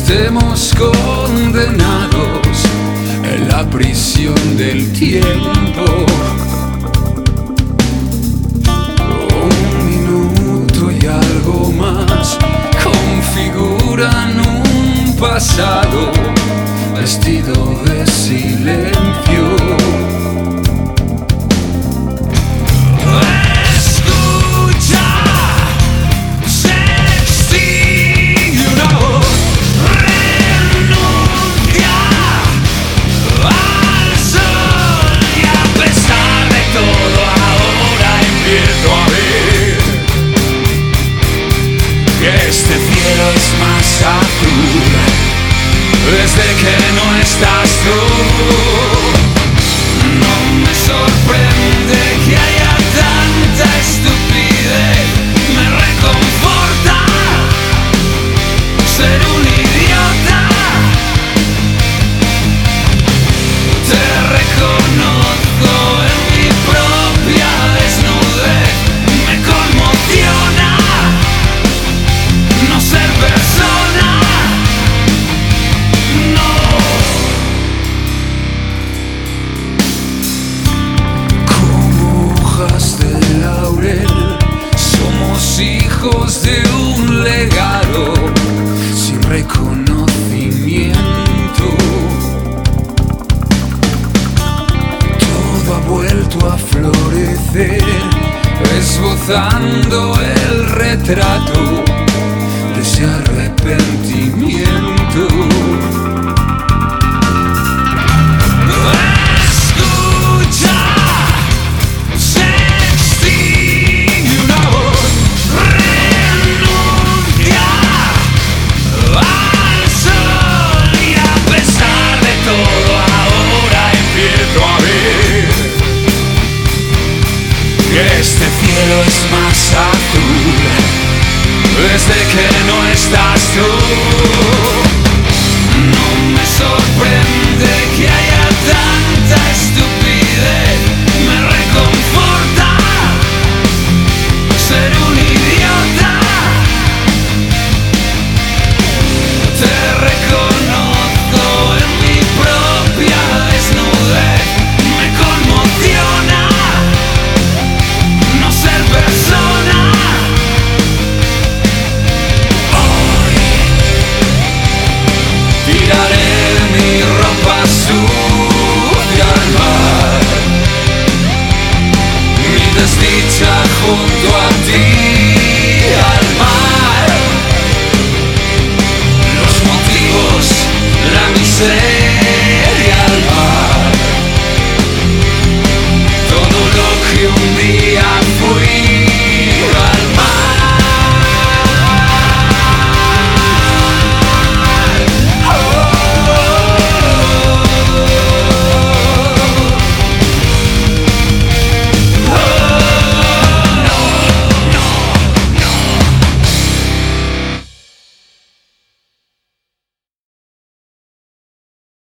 estemos condenados en la prisión del tiempo. Un minuto y algo más configuran un pasado vestido de silencio. es más azul desde que no estás tú. No me sorprende que hay esbozando el retrato de ese arrepentimiento. Este cielo es más azul. Desde que no es